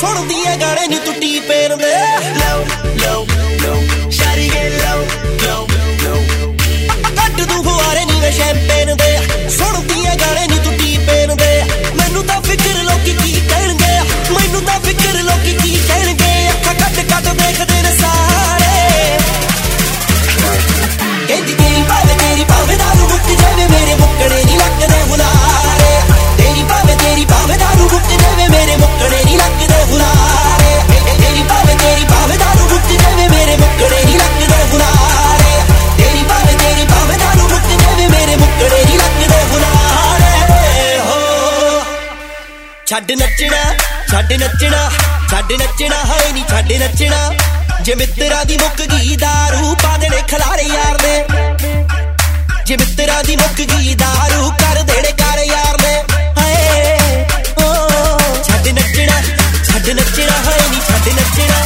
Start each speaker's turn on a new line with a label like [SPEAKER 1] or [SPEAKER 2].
[SPEAKER 1] ਸੁਣਦੀ ਐ ਗਾਣੇ ਨੀ ਟੁੱਟੀ ਪੈਰ ਛੱਡ ਨੱਚਣਾ ਛੱਡ ਨੱਚਣਾ ਛੱਡ ਨੱਚਣਾ ਹੈ ਨਹੀਂ ਛੱਡ ਨੱਚਣਾ ਜੇ ਮਿੱਤਰਾਂ ਦੀ ਮੁੱਕ ਗਈ दारू ਪਾ ਦੇਣੇ ਖਲਾਰੇ ਯਾਰ ਨੇ ਜੇ ਮਿੱਤਰਾਂ ਦੀ ਮੁੱਕ ਗਈ दारू ਕਰ ਦੇਣੇ ਕਰ ਯਾਰ ਨੇ ਹਾਏ ਓ ਛੱਡ ਨੱਚਣਾ ਛੱਡ ਨੱਚਣਾ ਹੈ ਨਹੀਂ ਛੱਡ ਨੱਚਣਾ